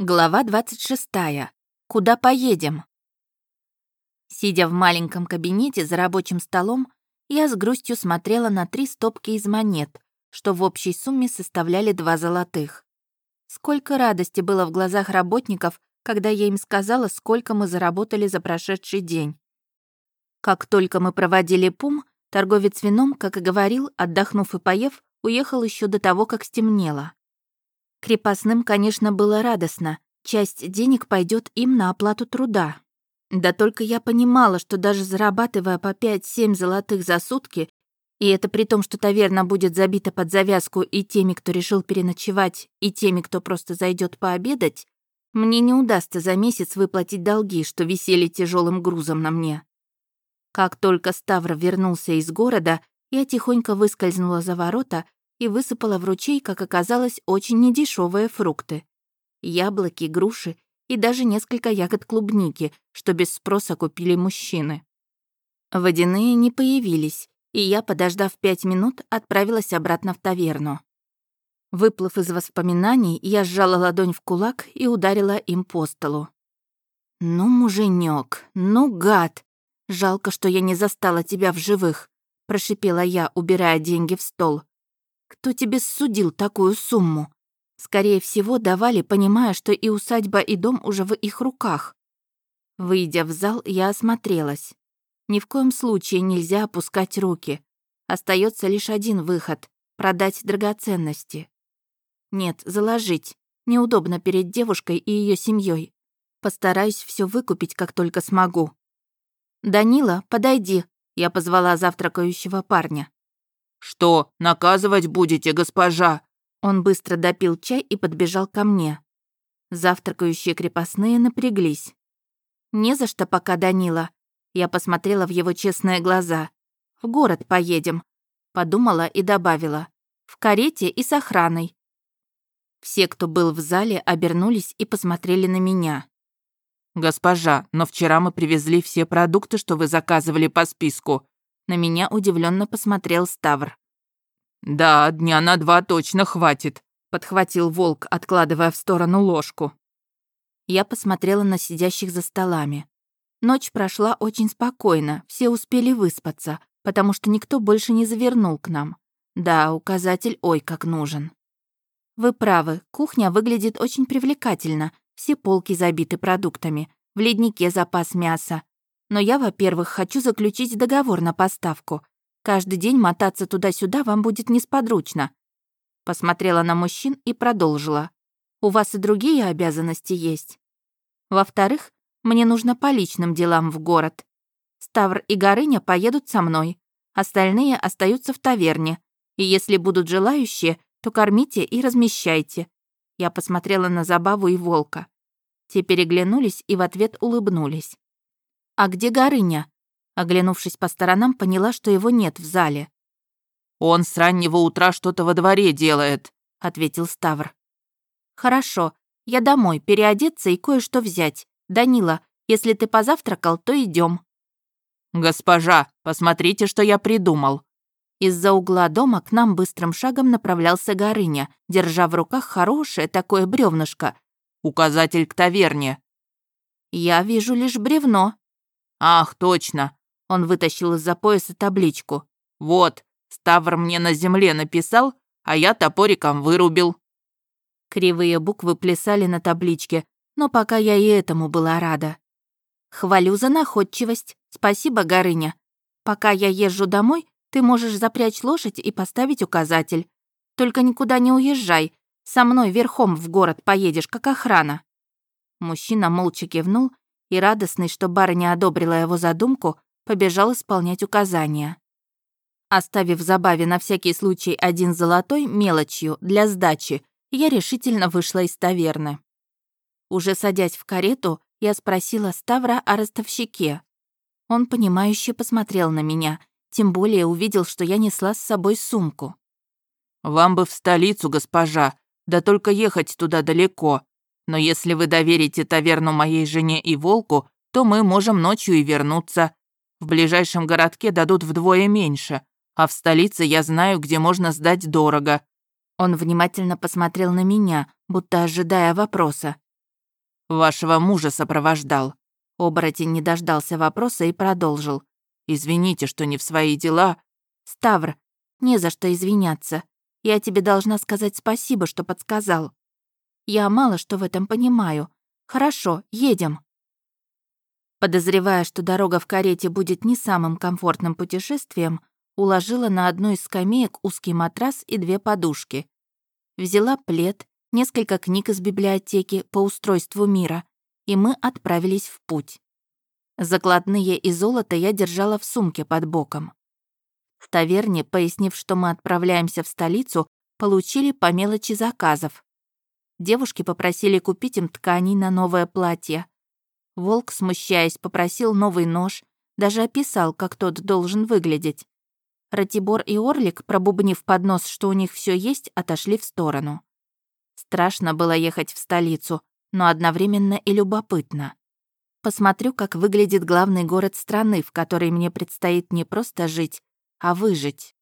Глава 26. Куда поедем? Сидя в маленьком кабинете за рабочим столом, я с грустью смотрела на три стопки из монет, что в общей сумме составляли два золотых. Сколько радости было в глазах работников, когда я им сказала, сколько мы заработали за прошедший день. Как только мы проводили пум, торговец вином, как и говорил, отдохнув и поев, уехал еще до того, как стемнело. Крепостным, конечно, было радостно. Часть денег пойдет им на оплату труда. Да только я понимала, что даже зарабатывая по 5-7 золотых за сутки, и это при том, что таверна будет забита под завязку и теми, кто решил переночевать, и теми, кто просто зайдет пообедать, мне не удастся за месяц выплатить долги, что висели тяжелым грузом на мне. Как только Ставр вернулся из города, я тихонько выскользнула за ворота и высыпала в ручей, как оказалось, очень недешевые фрукты. Яблоки, груши и даже несколько ягод клубники, что без спроса купили мужчины. Водяные не появились, и я, подождав пять минут, отправилась обратно в таверну. Выплыв из воспоминаний, я сжала ладонь в кулак и ударила им по столу. «Ну, муженек, ну, гад! Жалко, что я не застала тебя в живых», прошипела я, убирая деньги в стол. Кто тебе судил такую сумму? Скорее всего, давали, понимая, что и усадьба, и дом уже в их руках. Выйдя в зал, я осмотрелась. Ни в коем случае нельзя опускать руки. Остается лишь один выход — продать драгоценности. Нет, заложить. Неудобно перед девушкой и ее семьей. Постараюсь все выкупить, как только смогу. «Данила, подойди», — я позвала завтракающего парня. «Что, наказывать будете, госпожа?» Он быстро допил чай и подбежал ко мне. Завтракающие крепостные напряглись. «Не за что пока, Данила». Я посмотрела в его честные глаза. «В город поедем», — подумала и добавила. «В карете и с охраной». Все, кто был в зале, обернулись и посмотрели на меня. «Госпожа, но вчера мы привезли все продукты, что вы заказывали по списку. На меня удивленно посмотрел Ставр. «Да, дня на два точно хватит», — подхватил волк, откладывая в сторону ложку. Я посмотрела на сидящих за столами. Ночь прошла очень спокойно, все успели выспаться, потому что никто больше не завернул к нам. Да, указатель ой как нужен. Вы правы, кухня выглядит очень привлекательно, все полки забиты продуктами, в леднике запас мяса, но я, во-первых, хочу заключить договор на поставку. Каждый день мотаться туда-сюда вам будет несподручно». Посмотрела на мужчин и продолжила. «У вас и другие обязанности есть. Во-вторых, мне нужно по личным делам в город. Ставр и Горыня поедут со мной. Остальные остаются в таверне. И если будут желающие, то кормите и размещайте». Я посмотрела на Забаву и Волка. Те переглянулись и в ответ улыбнулись. «А где Горыня?» Оглянувшись по сторонам, поняла, что его нет в зале. «Он с раннего утра что-то во дворе делает», — ответил Ставр. «Хорошо, я домой, переодеться и кое-что взять. Данила, если ты позавтракал, то идем. «Госпожа, посмотрите, что я придумал». Из-за угла дома к нам быстрым шагом направлялся Горыня, держа в руках хорошее такое бревнышко. «Указатель к таверне». «Я вижу лишь бревно», «Ах, точно!» Он вытащил из-за пояса табличку. «Вот, Ставр мне на земле написал, а я топориком вырубил». Кривые буквы плясали на табличке, но пока я и этому была рада. «Хвалю за находчивость. Спасибо, Горыня. Пока я езжу домой, ты можешь запрячь лошадь и поставить указатель. Только никуда не уезжай. Со мной верхом в город поедешь, как охрана». Мужчина молча кивнул и, радостный, что барыня одобрила его задумку, побежал исполнять указания. Оставив забаве на всякий случай один золотой мелочью для сдачи, я решительно вышла из таверны. Уже садясь в карету, я спросила Ставра о ростовщике. Он, понимающе посмотрел на меня, тем более увидел, что я несла с собой сумку. «Вам бы в столицу, госпожа, да только ехать туда далеко. Но если вы доверите таверну моей жене и волку, то мы можем ночью и вернуться. В ближайшем городке дадут вдвое меньше, а в столице я знаю, где можно сдать дорого». Он внимательно посмотрел на меня, будто ожидая вопроса. Вашего мужа сопровождал». Оборотень не дождался вопроса и продолжил. «Извините, что не в свои дела». «Ставр, не за что извиняться. Я тебе должна сказать спасибо, что подсказал. Я мало что в этом понимаю. Хорошо, едем». Подозревая, что дорога в карете будет не самым комфортным путешествием, уложила на одну из скамеек узкий матрас и две подушки. Взяла плед, несколько книг из библиотеки по устройству мира, и мы отправились в путь. Закладные и золото я держала в сумке под боком. В таверне, пояснив, что мы отправляемся в столицу, получили по мелочи заказов. Девушки попросили купить им тканей на новое платье. Волк, смущаясь, попросил новый нож, даже описал, как тот должен выглядеть. Ратибор и Орлик, пробубнив под нос, что у них все есть, отошли в сторону. Страшно было ехать в столицу, но одновременно и любопытно. Посмотрю, как выглядит главный город страны, в которой мне предстоит не просто жить, а выжить.